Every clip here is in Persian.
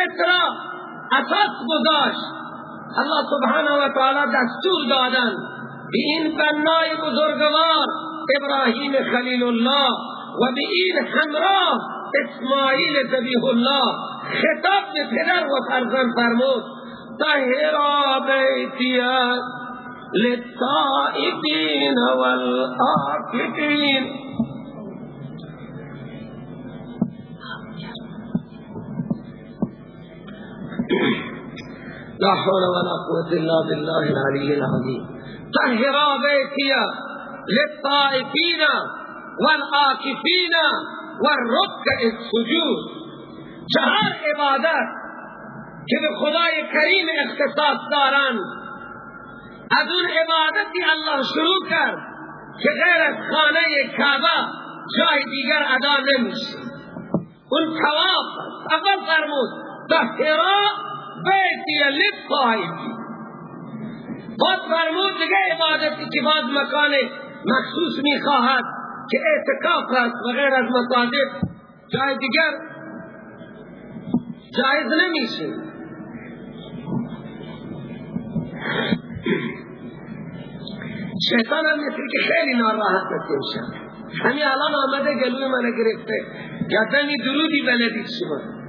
فطره اساس گذاشت. الله سبحانه و تعالی دستور دادن به این بنای بزرگوار ابراهیم خلیل الله و به این همراه اسماعیل ذبیح الله خطاب به پدر و فرزند فرمود طهرا بیتیه للطائفين والآكفين لا حول ولا قوة إلا بالله العلي العظيم. طهرا بيتي للطائفين والآكفين والركع السجود. چهار عبادت که به خدای کریم اختصاص دارند از اون عبادتی الله شروع کرد که غیر از خانه کعبه جای دیگر ادا نمیشه. اون تواف اول فرمود تحترا بیتی للطائفی بعد فرمود دیگه عبادتی که بعد مکان مخصوص می‌خواهد که اعتکاف است و غیر از مساجد جای دیگر جایز نمیشه. شیطان هم مثل که خیلی ناراحت میشه همین الان آمده گلوی من گرفته. یادنی درودی بلدید شما.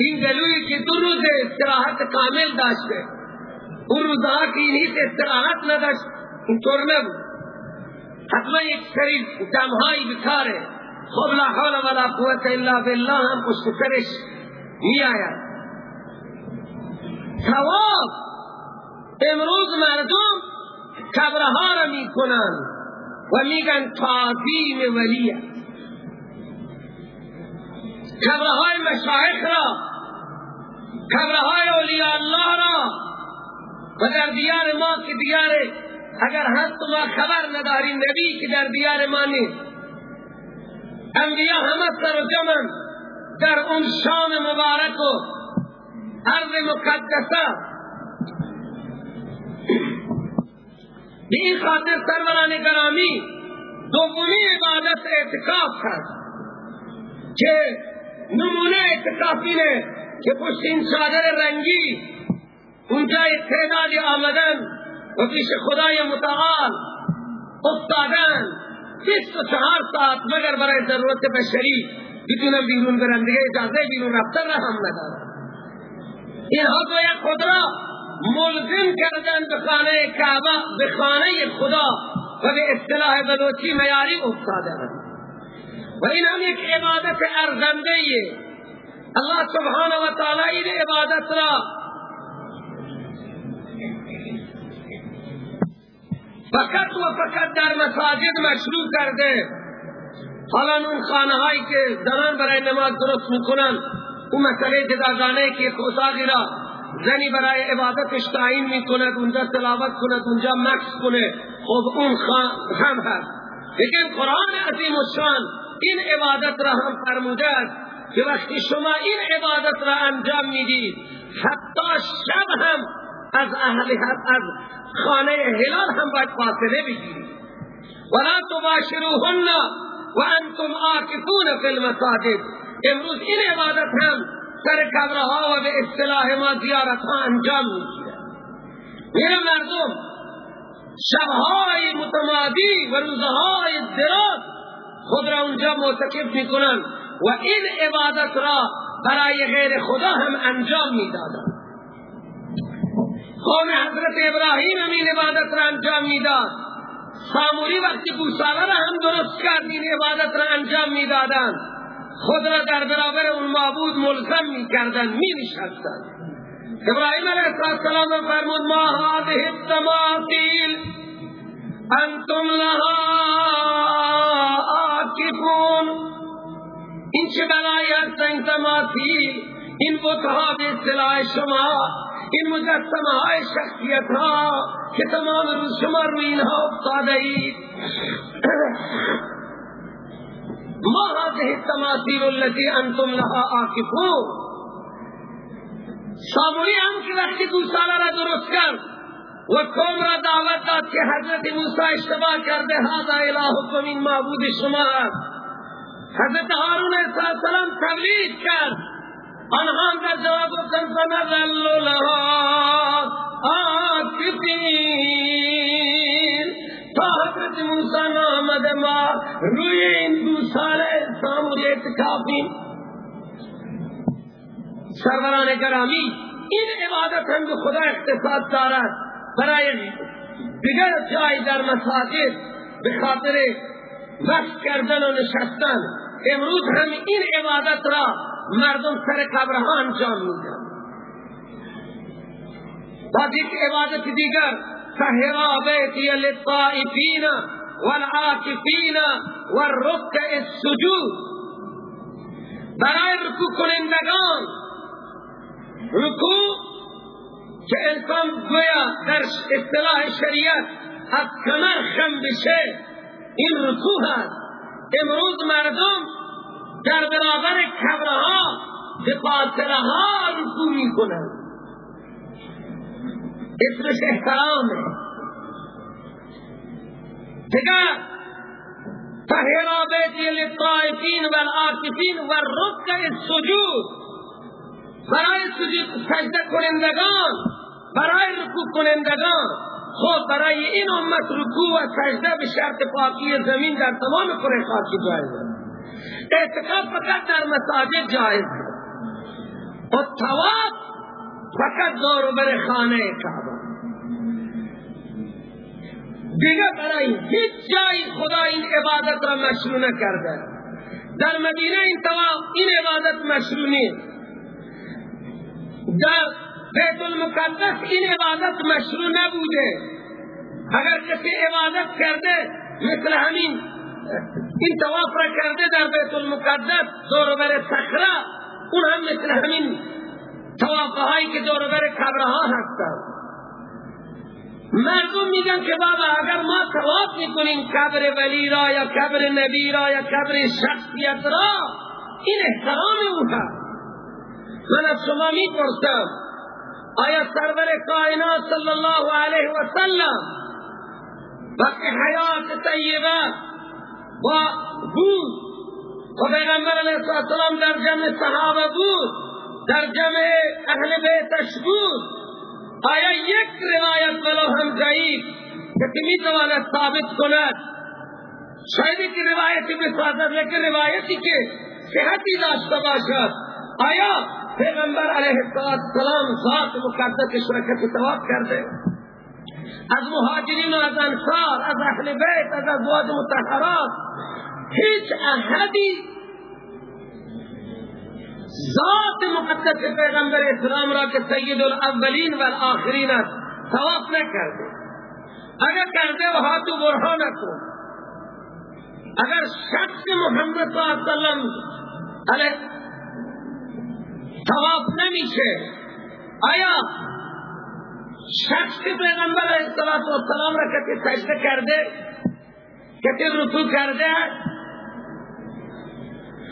این گلوی که دو روز استراحت کامل داشته اون روزها که هیچ استراحت نداشت. اینطور نبود. حتما یک سری دمهایی بکاره خب لا حول ولا قوت الا بالله هم پشت سرش می آید ثواب. امروز مردم کبرها را می کنن و میگن تعظیم ولی کبرهای مشایخ را کبرهای اولیاء الله را و در دیار ما که دیار اگر هست ما خبر نداری نبی که در دیار ما نیست. انبیاء همه سر جمن در اون شام مبارک و عرض مقدسه. به این خاطر سروران گرامی دومی عبادت اعتکاف هست که نمونه اعتکاف اینه که پشت این چادر رنگی اونجا تعدادی آمدن و پیش خدای متعال افتادن. بیست و چهار ساعت مگر برای ضرورت بشری بتونن بیرون برن دیگه؟ اجازه بیرون رفتن را هم ندارن. اینها گویا خود را ملزم کردن به خانه کعبه به خانه خدا و به اصطلاح بلوچی میاری افتاده و این هم یک عبادت ارزنده الله سبحانه و تعالی این عبادت را فقط و فقط در مساجد مشروع کرده. حالا اون خانه هایی که زنان برای نماز درست می‌کنن اون مسئله جدازانه که اتاقی را زنی برای عبادتش تعیین می‌کند اونجا تلاوت کند اونجا مکس کنه خب اون هم هست. لیکن قرآن عظیم الشان این عبادت را هم فرموده است که وقتی شما این عبادت را انجام می‌دید حتی شب هم از اهل از خانه هلال هم باید فاصله بگیرید. ولا تباشروهن و انتم آکفون فی المساجد. امروز این عبادت هم سر کبرها و به اصطلاح ما زیارت ها انجام می‌گیره میره مردم شبهای متمادی و روزهای دراز خود را اونجا معتکف می‌کنن و این عبادت را برای غیر خدا هم انجام می‌دادن. قوم حضرت ابراهیم هم این عبادت را انجام می‌داد. ساموری وقتی گوساله را هم درست کرد این عبادت را انجام می‌دادند خود را در برابر اون معبود ملزم می‌کردند مینشستند ابراهیم علیه السلام فرمود ما هذه التماثیل انتم لها آکفون این چه بلایی هست این تماثیل این بتها به شما این مجسمه های شخصیت ها که تمام روز شما روی اینها افتاده اید ما هذه التماثيل التي انتم لها عاكفون ساموری هم که وقتی گوساله را درست کرد و قوم را دعوت داد که حضرت موسی اشتباه کرده. هذا الهکم این معبود شما است. حضرت هارون علیه السلام تبلیغ کرد. آنها پیغمبر جواب گفتن فنظل لها آکفین تا حضرت موسی نامد ما روی این دو سال سامور اعتکافیم سروران گرامی این عبادت هم به خدا اختصاص دارد. برای دیگر جای در مساجد به خاطر وقت کردن و نشستن امروز هم این عبادت را مردم سر قبرها انجام میدن. بعد یک عبادت دیگر سهرا بیتی للطائفین والعاکفین والرکع السجود. برای رکوع کنندگان رکوع که انسان گویا در اصطلاح شریعت از کمر خم بشه این رکوع هست. امروز مردم در برابر کبرها به قاطره ها رکوع می کنند اسمش احترامه. دیگر تهرا بیتی للطائفین والعاکفین والرکع السجود. برای سجود سجده کنندگان برای رکوع کنندگان خود برای این امت رکوع و سجده به شرط پاکی زمین در تمام کره خاکی جایز اعتقاد فقط در مساجد جایز و تواف فقط دور بر خانه کعبه. دیگه برای هیچ جای خدا این عبادت را مشروع نکرده. در مدینه این تواف این عبادت مشروع نیست. در بیت المقدس این عبادت مشروع نبوده. اگر کسی عبادت کرده مثل همین این تواف را کرده در بیت المقدس دور بر صخره اون هم مثل همین تواف هایی که دور بر قبرها هستند. مردم میگن که بابا اگر ما تواف می‌کنیم قبر ولی را یا قبر نبی را یا قبر شخصیت را این احترام او هست. من از شما می پرسم آیا سرور کائنات صلی الله علیه و سلم وقت حیات طیبه و بود و پیغمبر علیه السلام در جمع صحابه بود در جمع اهل بیتش بود؟ آیا یک روایت ولو هم ضعیف که می تواند ثابت کند؟ شاید که روایتی بسازد لیکن روایتی که صحتی داشته باشد. آیا پیغمبر علیه السلام ذات مقدس شرکت ثواب کرده. از مهاجرین و از انصار از اهل بیت از ازواج متحرات هیچ احدی ذات مقدس پیغمبر اسلام را که سید الاولین و الاخرین است ثواب نکرده. اگر کرده و هاتو برهان کن اگر شخص محمد صلی اللہ علیہ تواف نمیشه. آیا شخص پیغمبر السلام را کتی سجده کرده؟ کتی رکوع کرده؟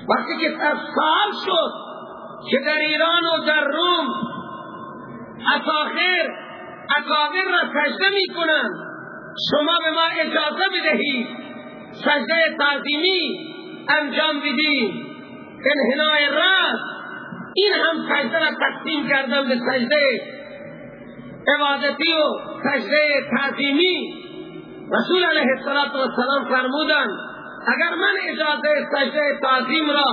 وقتی که سال شد که در ایران و در روم اساخر اکابر را سجده می کنند شما به ما اجازه بدهید سجده تعظیمی انجام بدید انحنای راست این هم سجده را تقسیم کردن به سجده عبادتی و سجده تعظیمی. رسول علیه السلام فرمودن اگر من اجازه سجده تعظیم را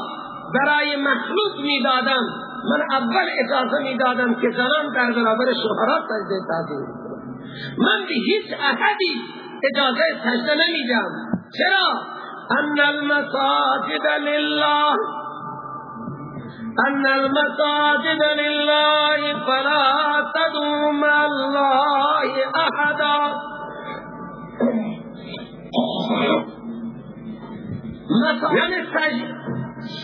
برای مخلوق می‌دادم من اول اجازه می‌دادم که زنان در برابر شوهرات سجده تعظیم من به هیچ احدی اجازه سجده نمیدم. چرا؟ ان المساجد لله ان المساجد لله فلا تدعوا مع الله احدا یعنی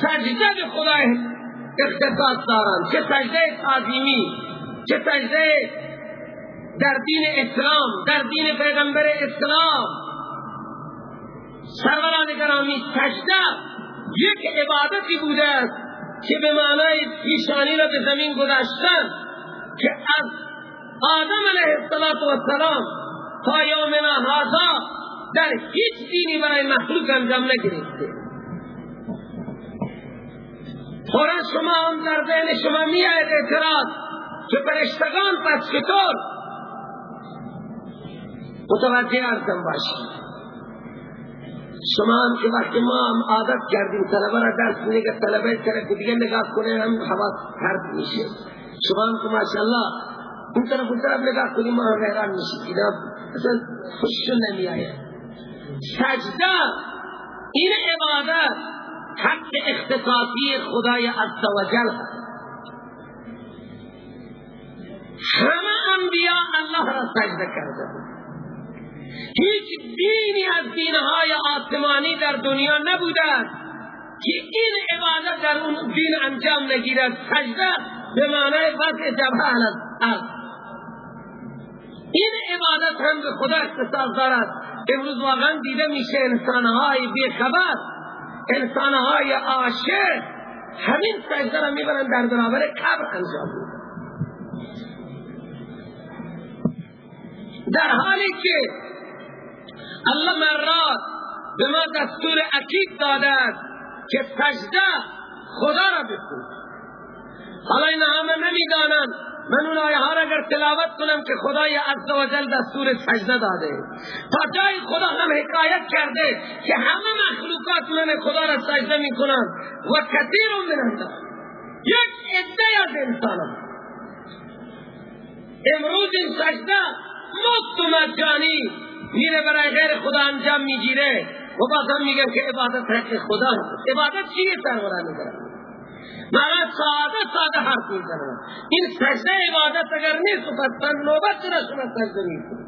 سجده به خدا اختصاص دارن. چه سجده تعظیمی چه سجده در دین اسلام در دین پیغمبر اسلام. سروران گرامی سجده یک عبادتی بوده است. که به معنای پیشانی را به زمین گذاشتن که از آدم علیه السلام تا یومنا هذا در هیچ دینی برای مخلوق انجام نگرفته. فورا شما هم در ذهن شما می آید اعتراض که فرشتگان پس چطور؟ متوجه ارزم باشید. شما هم که وقتی ما هم عادت کردیم طلبه را درس میگه طلبه طرف دیگه نگاه کنه هم حواس پرد میشه. شما هم که ماشاءالله این طرف اون طرف نگاه کنیم ما هم حیران میشید اینا اصلا نمی آید سجده این عبادت حق اختصاصی خدای عزوجل همه انبیاء الله را سجده کرده هیچ دینی از دینهای آسمانی در دنیا نبوده که این عبادت در اون دین انجام نگیرد. سجده به معنی وضع جبه از این عبادت هم به خدا اختصاص دارد. امروز واقعا دیده میشه انسانهای بیخبر انسانهای عاشق همین سجده را می‌برن در برابر قبر انجام در حالی که الله مرات به ما دستور اکید داده است که سجده خدا را بکن حالا این همه نمی‌دانند من اون آیه ها اگر تلاوت کنم که خدای عزوجل دستور سجده داده. تا جای خدا هم حکایت کرده که همه مخلوقات من خدا را سجده می کنند و کثیر من یک عده از انسان امروز این سجده مفت و مجانی میره برای غیر خدا انجام می‌گیره. و باز هم میگن که عبادت حق خدا عبادت چیه سرورانی دارن مانا ساده ساده حرف می‌زنن این سجده عبادت اگر نیست پس نوبت چرا شما سجده نیست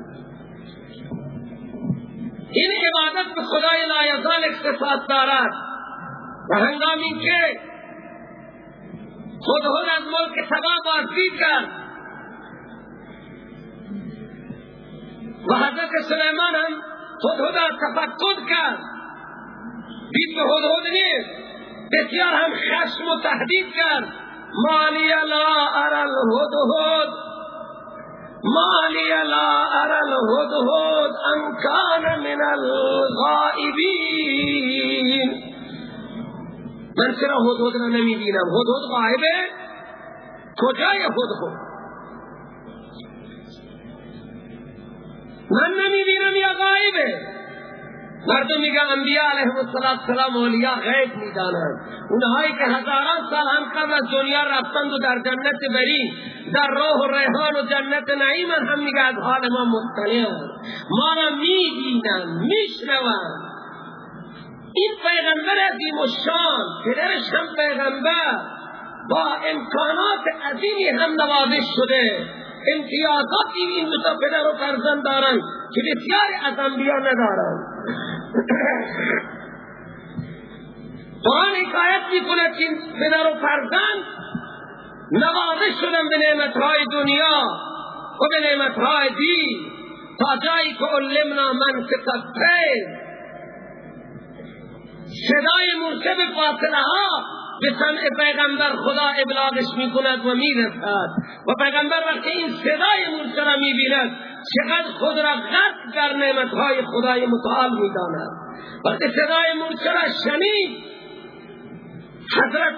این عبادت به خدای لایزال اختصاص دارد. و هنگامی که خود از ملک سبا بازدید کرد و حضرت سلیمان هم هدهد تفقد کرد. دید به هدهد نیست. بسیار هم خشم و تهدید کرد. مالی لا ارى الهدهد مالی لا ارى الهدهد ان کان من الغائبین. من چرا هدهد را نمی بینم هدهد غائبه؟ کجای هدهد من نمی‌بینم یا غایبه. مردم میگه انبیاء علیه السلام اولیاء غیب می‌دانند. اونهایی که هزاران سال هم قبل از دنیا رفتند و در جنت بری در روح و ریحان و جنت نعیم هم میگه از حال ما مطلع ما را می‌بینن میشنون این پیغمبر عظیم و شان پدرش هم پیغمبر با امکانات عظیمی هم نوازش شده. امتیازاتی این دو پدر و فرزند دارن که بسیاری از انبیاء ندارن. قرآن حکایت می کند که پدر و فرزند نوازش شدن به نعمتهای دنیا و به نعمتهای دین تا جایی که علمنا منطق الطیر صدای مرکب فاصله ها به سمع پیغمبر خدا ابلاغش می کند و می رسد و پیغمبر وقتی این صدای مرسل را می بیند چقدر خود را غرق در نعمتهای خدای متعال می داند وقتی صدای مرسل را شنید حضرت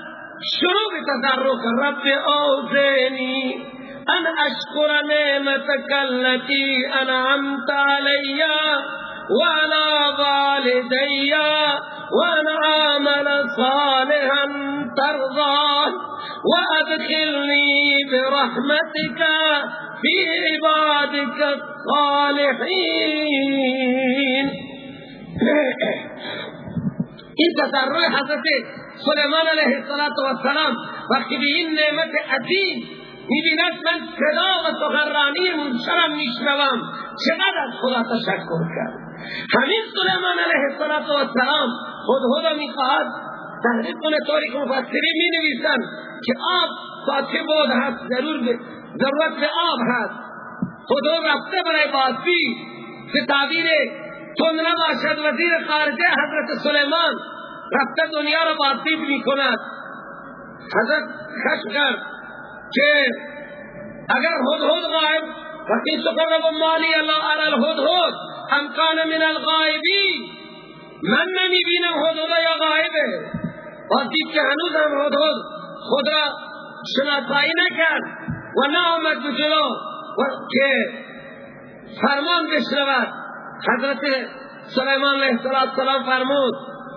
شروع به تضرع رب اوزینی ان اشکر نعمتک التي انعمت علی وعلى والدي عامل صالحا. ترضاه وأدخلني برحمتك في عبادك الصالحين. این تضرع حضرت سلیمان علیه السلام وقتی به این نعمت عظیم میبیند من صدا و سخنرانی منشرم میشنوم چقدر از خدا تشکر کرد. همین سلیمان علیه السلام خود خدا میخواهد تحریف کنه طوری که مفسرین می نویسن که آب ساچه بود هست؟ ضرور ضرورت به آب هست. خدا رفته برای بازی. که تعبیر تند نباشد وزیر خارجه حضرت سلیمان رفته دنیا را بازدید می کند حضرت خشم که اگر هدهد غائب وقتی سکر رب مالی اللہ علی الهدهد امکان من الغائبین من نمی بینم حدود یا غایبه. و دید که هنوز هم حدود خود را شناسایی نکرد و نه آمد به جلو که فرمان بشنود. حضرت سلیمان علیه السلام فرمود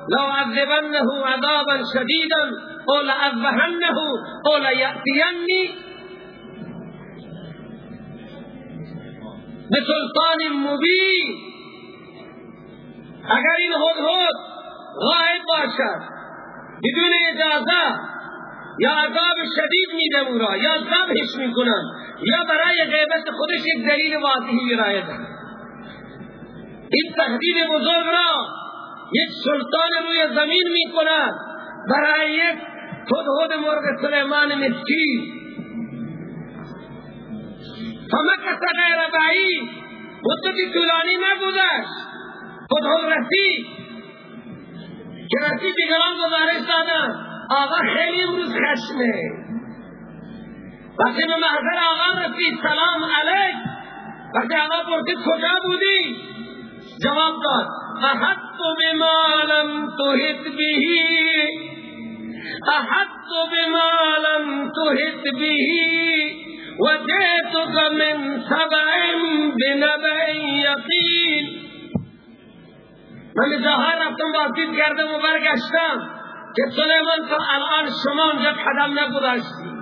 لو عذبنه عذابا شدیدا او لعذبهنه او لیأتینی بسلطان مبین. اگر این هدهد غائب باشد بدون اجازه یا عذاب شدید میدم او را یا ذبحش می‌کنن یا برای غیبت خودش یک دلیل واضحی ارائه ده این تهدید بزرگ را یک سلطان روی زمین می‌کند برای یک خود مرغ سلیمان مسکین. فمکس غیر بعید مدتی طولانی نبودش. خود رسید که رسید دیگران گزارش دادن آقا خیلی امروز خشمه. وقتی به محضر آقا رسید سلام علیک. وقتی آقا پرسید کجا بودی؟ جواب داد احط بما لم تحط به. احط بما لم تحط به. وجئتك من سبع بنبع یقین. من جاهای رفتم بازدید کردم و برگشتم که سلیمان تا الان شما اونجا قدم نگذاشتی.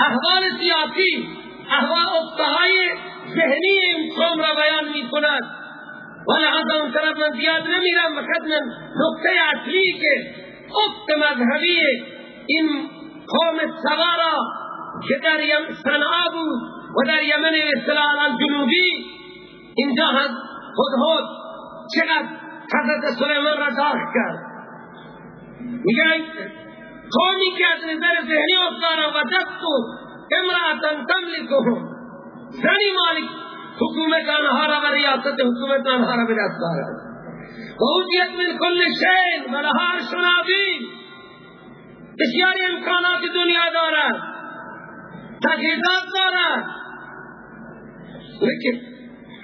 احوال سیاسی احوال افتهای ذهنی این قوم را بیان می کند و لحظا اون طرف من زیاد نمیرم فقط من نقطه اصلی که افت مذهبی این قوم سوارا که در صنعا بود و در یمن اصطلاح جنوبی اینجا هم خود چقدر حضرت سلیمان را داخ کرد. میگه قومی که از نظر ذهنی افتارا و دستو امرأتن تملکهم زنی مالک حکومت آنها را و ریاست حکومت آنها را به دست دارد و اوتیت من کل شین و لها عرش بسیاری امکانات دنیا دارد. تجهیزات دارد. لیکن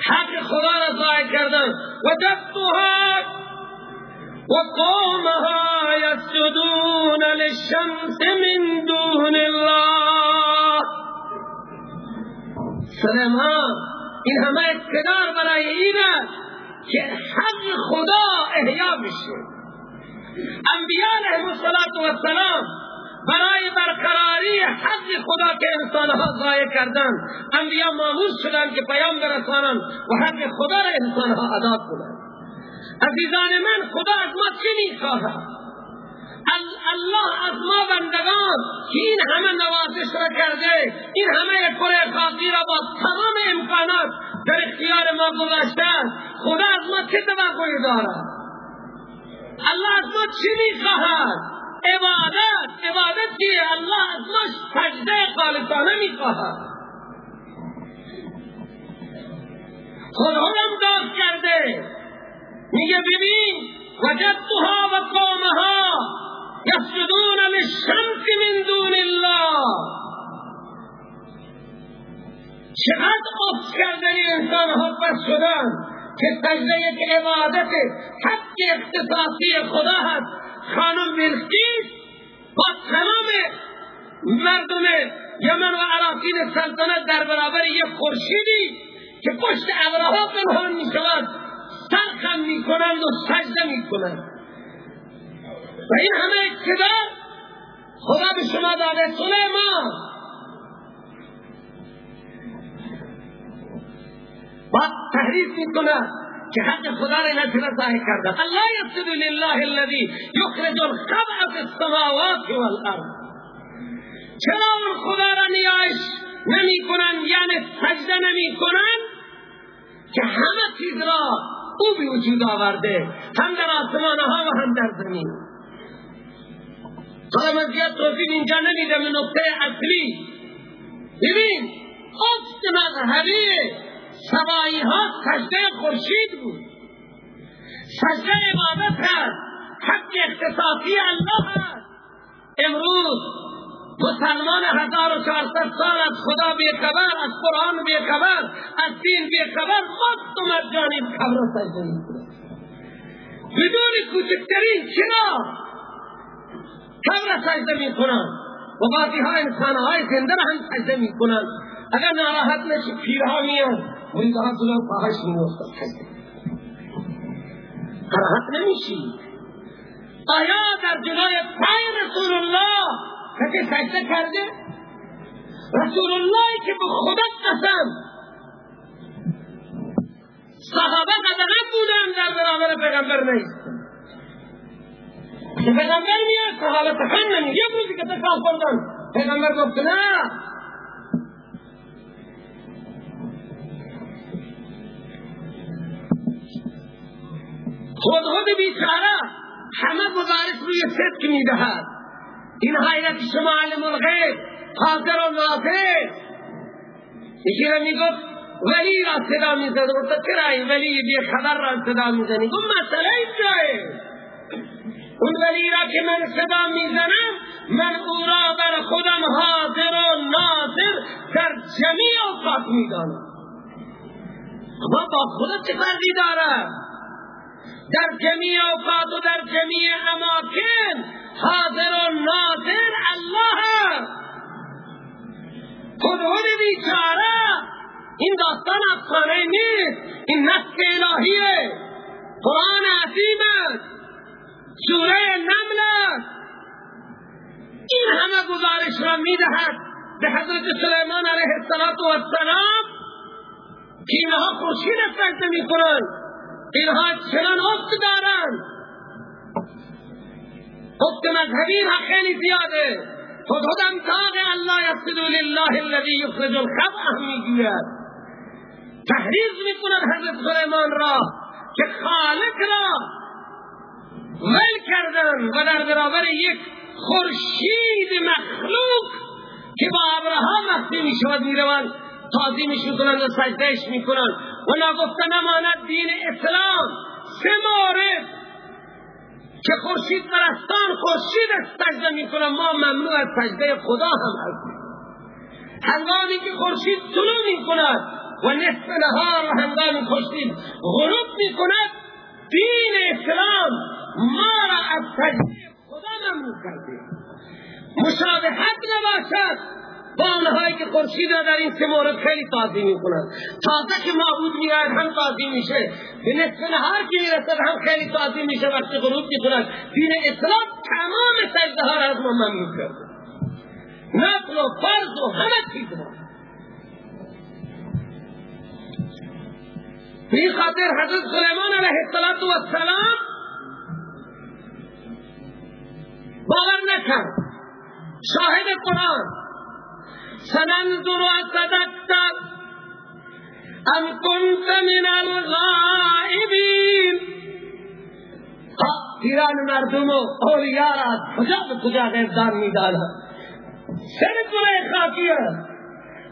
حق خدا را ضایع کردن. و دستها و قومها یسجدون للشمس من دون الله. سلیمان این همه اقتدار برای این که حق خدا احیا بشه انبیاء علیهم السلام برای برقراری حق خدا که انسانها ضایع کردن انبیا معمول شدن که پیام برسانن و حق خدا را انسانها ادا کنند عزیزان من خدا از ما چی می‌خواهد؟ الله از ما بندگان که این همه نوازش را کرده. این همه کره خاصی را با تمام امکانات در اختیار ما گذاشته. خدا از ما چه توقعی دارد؟ الله از ما چی می‌خواهد؟ عبادت عبادت که الله از ما سجده خالصانه می‌خواهد. خودم داد کرده. میگه ببین وجدتها و قومها یسجدون للشمس من دون الله. چقدر افت کردن انسان ها پس شدن. که سجده یک عبادت حق اختصاصی خدا هست. خانم بلقیس با تمام مردم یمن و عراقین سلطنت در برابر یک خورشیدی که پشت ابرها پنهان می شود سرخم می کنند و سجده می کنند و این همه اقتدار خدا به شما داده سلیمان. با تحریف می کند که حق خدا را نتیره ظاهر کردن الله یسجد لله الذي یخرج الخبع في السماوات والارض. چرا اون خدا را نیایش نمی کنن یعنی سجده نمی کنن که همه چیز را او به وجود آورده. هم در آسمان ها و هم در زمین. حالا من زیاد توفیق اینجا نمیدم نقطه اصلی. ببین افت مذهبی سوایی ها سجده خورشید بود. سجده عبادت هست. حق اختصاصی الله هست. امروز مسلمان هزار و چهارصد سال از خدا بیخبر از قرآن بیخبر از دین بیخبر مست و مجانی قبر سجده بدون کوچکترین چرا کم سجده می کنن و بعضی ها انسان های زنده هم سجده می کنن اگر ناراحت نشی پیرها میان. مریدها جلو پاهاش می سجده ناراحت نمیشی. آیا در جلوی پای رسول الله کسی سجده کرده؟ رسول الله که به خدا قسم. صحابه قدرت بودن در برابر پیغمبر نیست. که پیغمبر میاد صحابه تکن نمی یک روزی که تکان خوردن پیغمبر گفت نه خود خود بیچاره همه گزارش روی صدق می‌دهد. این حیرت شما علم الغیب حاضر و ناظر. یکی را می‌گفت ولی را صدا می‌زد. گفت چرا ولی بی خبر را صدا می‌زنی؟ گفت مسئله اینجاه اون ولی را که من صدا می‌زنم من او را بر خودم حاضر و ناظر در جمیع اوقات می‌دانم. اما با خودت چه فرقی داره در جمیع اوقات و در جمیع اماکن حاضر و ناظر الله خود بیچاره. این داستان افسانه نیست. این نسک الهیه. قرآن عظیم است. سوره نمل این همه گزارش را می‌دهد به حضرت سلیمان علیه السلام که اینها خورشید سجده می‌کنند اینها چنان افت دارند. افت مذهبی را خیلی زیاده. خود خودم تاق الله یسجدو لله الذي یخرج الخبع می‌گوید تحریز می‌کنند حضرت سلیمان را که خالق را ول کردن و در برابر یک خورشید مخلوق که با ابرها مخفی می شود می روند تعظیمش می‌کنند و سجدهش می‌کنند. و نگفته نماند دین اسلام. سه مورد که خورشید پرستان خورشید سجده می‌کنند ما ممنوع از سجده خدا هم هستیم. هنگامی که خورشید طلوع می‌کند و نصف نهار هنگامی خورشید غروب می‌کند دین اسلام ما را از تجزیه خدا ممنوع کرده. مشابهت نباشد. با اونهایی که خورشید را در این سه مورد خیلی تعظیم می‌کنند تازه که معبود میاد هم تعظیم میشه. به نصف نهار که می‌رسد هم خیلی تعظیم میشه. وقتی غروب می‌کنند دین اسلام تمام سجده ها را از ما ممنوع کرده نفل و فرض و همه چیز ما این خاطر حضرت سلیمان علیه السلام باور نکرد. شاهد قرآن. سننظر اصدقت ام کنت من الغائبین پیران مردم و اولیاء را کجا به کجا غیبدان می داند سر کنه خاکی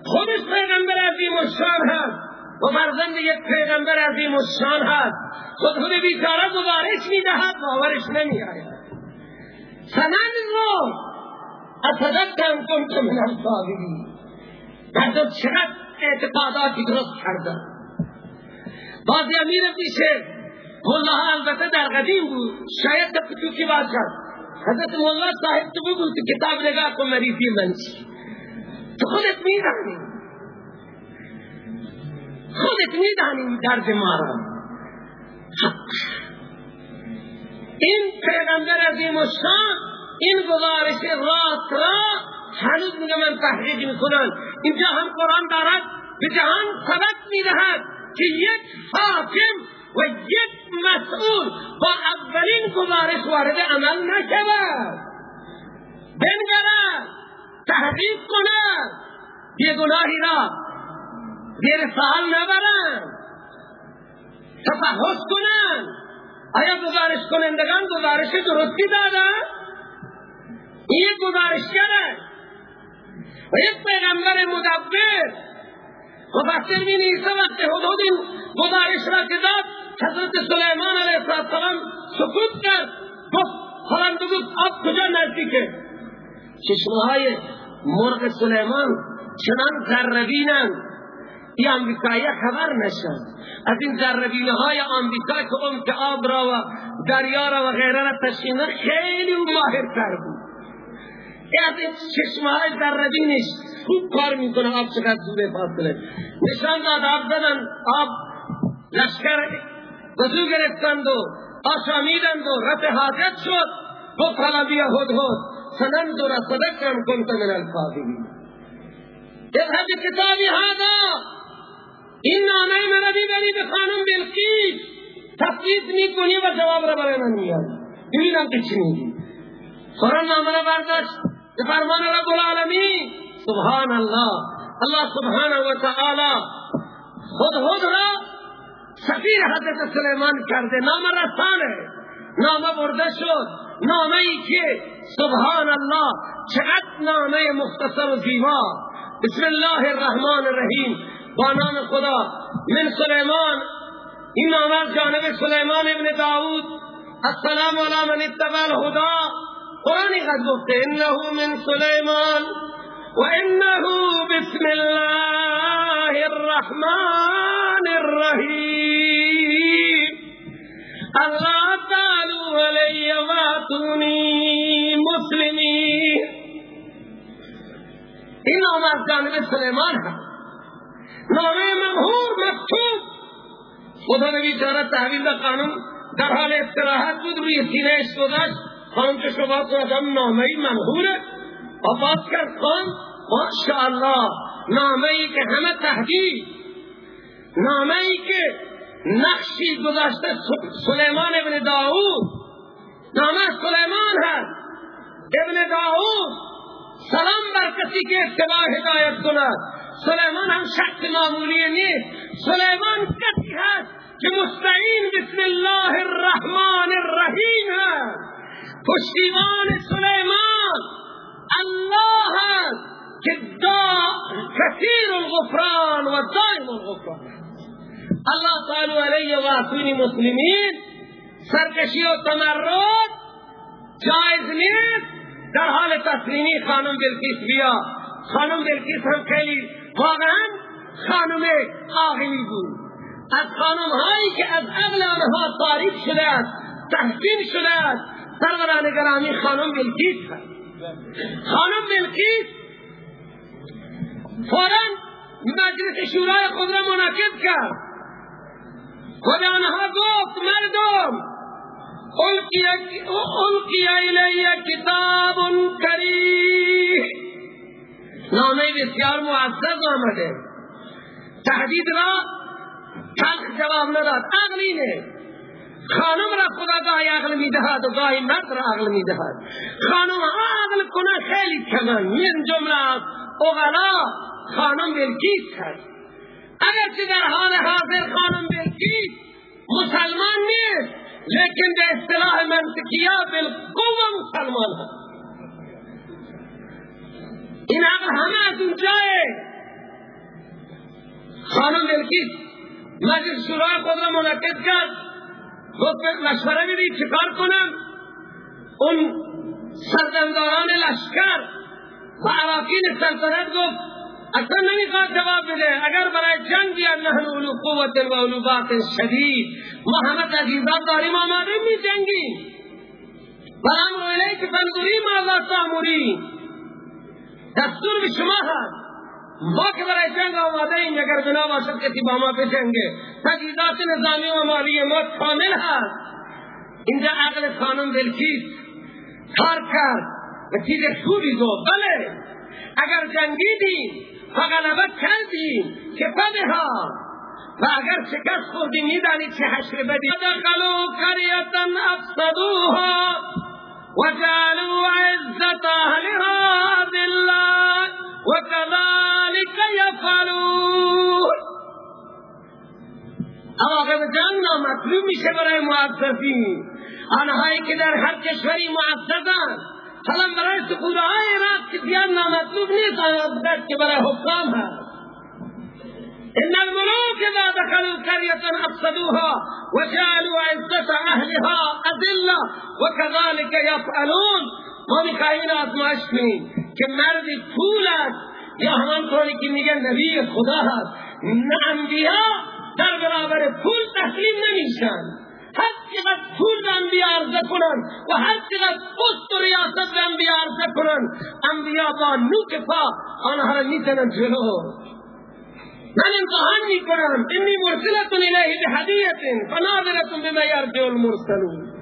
خودش پیغمبر عظیم الشان هست. و فرزند یک پیغمبر عظیم الشان هست. خود خود بیچاره گزارش می دهد باورش نمی آید سننظر اصدقتم کنت من الصادقین مردم چقدر اعتقاداتی درست کردن بعضی امیر میشه. مولاها البته در قدیم بود. شاید در پتوکی باشد. حضرت مولا صاحب تو تو کتاب نگاه کن مریضی من تو خودت میدانی. خودت میدانی درد ما این پیغمبر عظیم الشان این گزارش راست را هنوز میگه من تحقیق می‌کنن اینجا هم قرآن دارد به جهان سبق می‌دهد که یک حاکم و یک مسئول با اولین گزارش وارد عمل نشود. بنگرد تحقیق کند. یه گناهی را زیر سال نبرند. تفحص کنند. آیا گزارش کنندگان گزارش درستی دادن؟ این یک گزارشگره و یک پیغمبر مدبر مفسر می نیسه وقت حدود این گزارش را که داد حضرت سلیمان علیه السلام سکوت کرد گفت خلند بود آب کجا نزدیکه چشمهای مرغ سلیمان چنان ذربینند این امریکایی خبر نشد از این ذربینه های آمریکا که که آب را و دریا را و غیره را تشینه خیلی ماهر تر بود از این چشمه های ذربینش خوب کار می‌کنه آب چقدر زوده فاصله. نشان داد آب زدن آب لشکر وضو گرفتند و آشامیدند و رفع حاجت شد. گفت حالا بیا هد هد. فننظر صدقا کنت من الفاظمین اذهب کتابی هذا. این نامه من بری به خانم بلقیس. تفکیت می‌کنی و جواب را برای من میاری ببینم که چی میگی. فورا نامه را برداشت. فرمان رب العالمین. سبحان الله الله سبحانه و تعالی خود خود را سفیر حضرت سلیمان کرده. نام رسانه. نامه برده شد. نامه ای که سبحان الله چقدر نامه مختصر و زیبا. بسم الله الرحمن الرحیم. با نام خدا. من سلیمان. این نامه جانب سلیمان ابن داود. السلام علی من اتبع الهدا قرآنی قد گفته انه من سلیمان و انه بسم الله الرحمن الرحیم. الله تعالو علی واتونی مسلمین این نام جانب سلیمان هست نامه ممهور مکتوب. خدا نبی جارت تحویل قانون در حال استراحت بود روی سینه گذاشت. خانم که شما کردم نامه ممهوره آباد کرد خان ماشاءالله نامه که همه تهدید. نامه که نقشی گذاشته سلیمان ابن داود. نامه سلیمان هست. ابن داود. سلام بر کسی که اتباع هدایت کند سلیمان هم شخص معمولی نیست. سلیمان کسی هست که مستعین بسم الله الرحمن الرحیم هست. پشتیبان سلیمان الله هست که دا کثیر الغفران و دائم الغفران الله تعالی علیه و اصول مسلمین سرکشی و تمرد جایز نیست. در حال تسلیمی خانم بلکیس بیا. خانم بلکیس هم خیلی واقعا خانم آقلی بود. از خانم هایی که از آنها تاریخ شده است تحسین شده است. سروران گرامی خانم بلکیس هست خانم بلکیس فورا مجلس شورای خود را منعقد کرد. خود آنها گفت مردم القی الی کتاب کریم. نامه بسیار معزز آمده. تهدید را تلخ جواب نداد. عقلی نه خانم را خدا گاهی عقل می‌دهد و گاهی مرد را عقل می‌دهد. خانم عقل کنه خیلی کمن من جمله اغلا خانم بلکیس هست. اگرچه در حال حاضر خانم بلکیس مسلمان نیست لیکن به اصطلاح منطقیه بالقوه مسلمان هست. این عقل همه از اونجاه خانم بلکیس مجلس شورای خود را منعقد کرد. گفت مشوره بدید چیکار کنم؟ اون سردمداران لشکر و عراقین سلطنت گفت اصلا نمی‌خواد جواب بده. اگر برای جنگ بیاد نحن اولو قوت و اولو باط شدید ما همه تجهیزات داریم آماده می جنگیم. و امر الیک فانظری ماذا تامرین دستور به شما هست. ما که برای جنگ آماده ایم اگر بنا باشد کسی با ما بجنگه. تجهیزات نظامی و مالی ما کامل هست. اینجا عقل خانم بلکیس کار کرد و چیز خوبی گفت. بله اگر جنگیدیم و غلبت کردیم. که بده ها؟ و اگر شکست خوردیم می‌دانید چه حشر بدی. دخلوا قریتا افسدوها وجعلوا عزت اهلها ذلت وكذلك يفعلون. عواقب جنگ نامطلوب میشه برای معززین آنهایی که در هر کشوری معززن حالا برای سکوره های عراق که زیاد نامطلوب نیست آنها که برای حکام هست إن الملوك إذا دخلوا قرية أفسدوها وجعلوا عزة أهلها أذلة وكذلك يفعلون. ما میخواهیم آزمایش کنیم که مردی پول است یا همان طوری که میگن نبی خدا هست. نه انبیا در برابر پول تسلیم نمیشن. حتی چقدر پول به انبیاء عرضه کنن و هر چقدر پست و ریاست به انبیاء عرضه کنن. انبیاء با نوک پا آنها را می‌زنن جلو. من امتحان می‌کنم. انی مرسلت الیه بهدیت فناظرت بما یرجع المرسلون.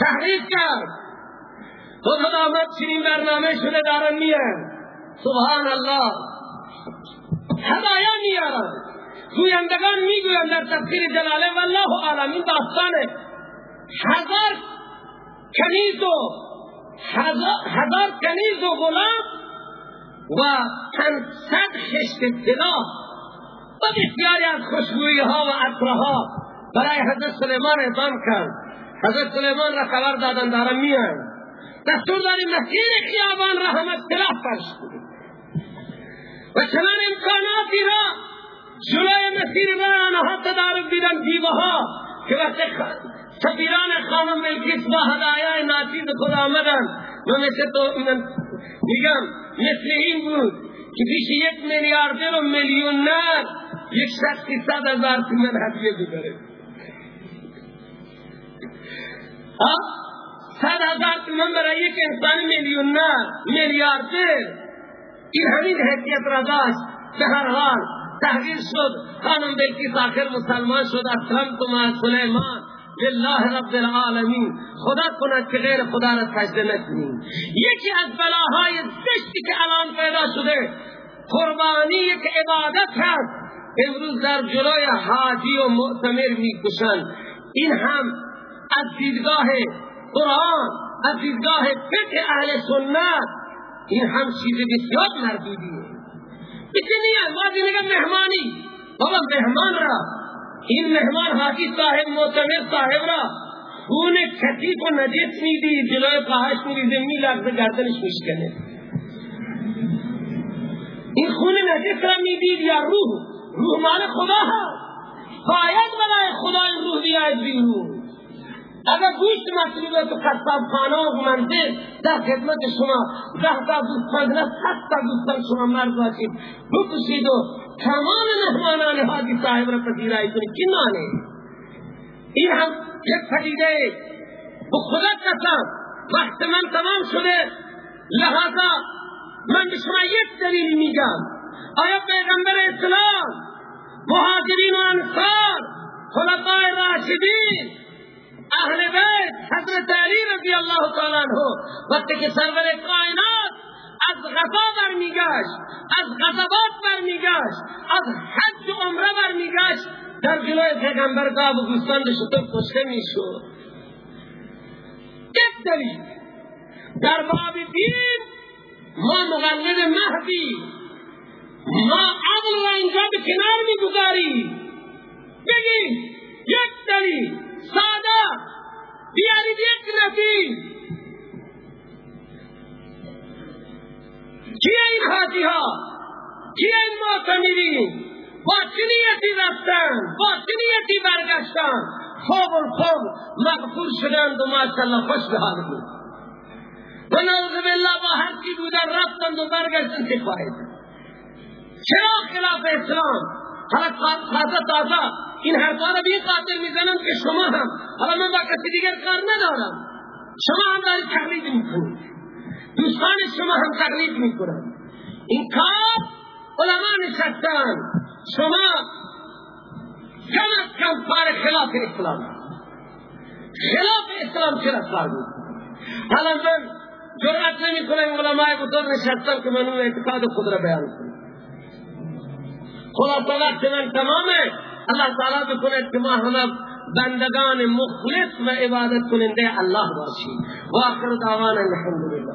تحریف کرد. خود آمد چنین برنامه شده دارن میان سبحان الله هدایا میارن گویندگان می‌گویند در تفسیر جلاله والله عالم این داستان هزار کنیز و هزار کنیز و غلام و پنصد خشت طلا و بسیاری از خوشبویی ها و عطرها برای حضرت سلیمان اعظام کرد حضرت سلیمان را خبر دادن دارن میان دستور داری مسیر خیابان را همه طلا فرش و چنان امکاناتی را جلوی مسیر را آنها تدارک دیدن دیوه ها که وقت سفیران خانم بلکیس با هدایای ناچیز خود آمدن و مثل تو میگم مثل این بود که پیش یک میلیاردر و میلیونر یک شخصی صد هزار تومن هدیه ببره. صد هزار تومن برای یک انسان میلیونر میلیاردر این همین حیثیت را داشت. به هر حال تحقیل شد. خانم بلکیس آخر مسلمان شد. اسلم تو ما سلیمان. لله رب العالمین. خدا کند که غیر خدا را سجده نکنیم. یکی از بلاهای زشتی که الان پیدا شده قربانی که عبادت هست. امروز در جلوی حاجی و معتمر می‌کشند. این هم از دیدگاه قرآن از دیدگاه فقه اهل سنت. این هم چیز بسیار مردودیه بیچه نیست بازی نگه مهمانی بابا مهمان را این مهمان حاجی صاحب معتمر صاحب را خون کثیف و نجس میدی جلوی پاهش میریزه میلغزه گردنش میشکنه این خون نجس را میدید یا روح روح مال خدا هست باید برای خدا، این روح بیاید بیرون اگر گوشت تو قصاب خانه و منزل در خدمت شما ده تا دوستان نه تا دوستان شما مرد باشید. بکشید و تمام مهمانان حاجی صاحب را پذیرایی کنید. کی نانه این هم یک پدیده به خدا قسم وقت من تمام شده. لحظا من به شما یک دلیل میگم. آیا پیغمبر اسلام مهاجرین و انصار خلفای راشدین اهل بیت حضرت علی رضی اللہ تعالی عنہ وقتی که سرور کائنات از غذا برمیگشت از غضبات برمیگشت از حج و عمره برمیگشت در جلوی پیغمبر گاب و گوستان شطور کشته می‌شد یک دلیل در باب دین ما مقلد مهدی ما عدل را اینجا به کنار می‌گذاریم بگیم یک دلیل ساده. بیارید یک نفی کیه این حاجی ها کیه این معتمرین با چنیتی رفتن؟ با چنیتی برگشتن؟ خوب و خوب مغفور شدند و ماشاءالله خوش به حال بود. و نعوذ بالله با هر چی بودن رفتند و برگشتن چه فایده چرا خلاف اسلام؟ حالا تازه تازه این حرفا را به این خاطر می‌زنم که شما هم. حالا من با کسی دیگر کار ندارم. شما هم دارید تقلید می‌کنید. دوستان شما هم تقلید می‌کنند. این کار علما نشستن شما کم از کم کار خلاف اسلام. خلاف اسلام چرا کار حالا من جرأت نمی کنم علماء بزرگ نشستم که من اون اعتقاد خود را بیان کنم خلاصه وقت من تمامه. اللہ تعالیٰ بکند که ما همه بندگان مخلص و عبادت کننده الله باشیم و آخر دعوانا الحمدلله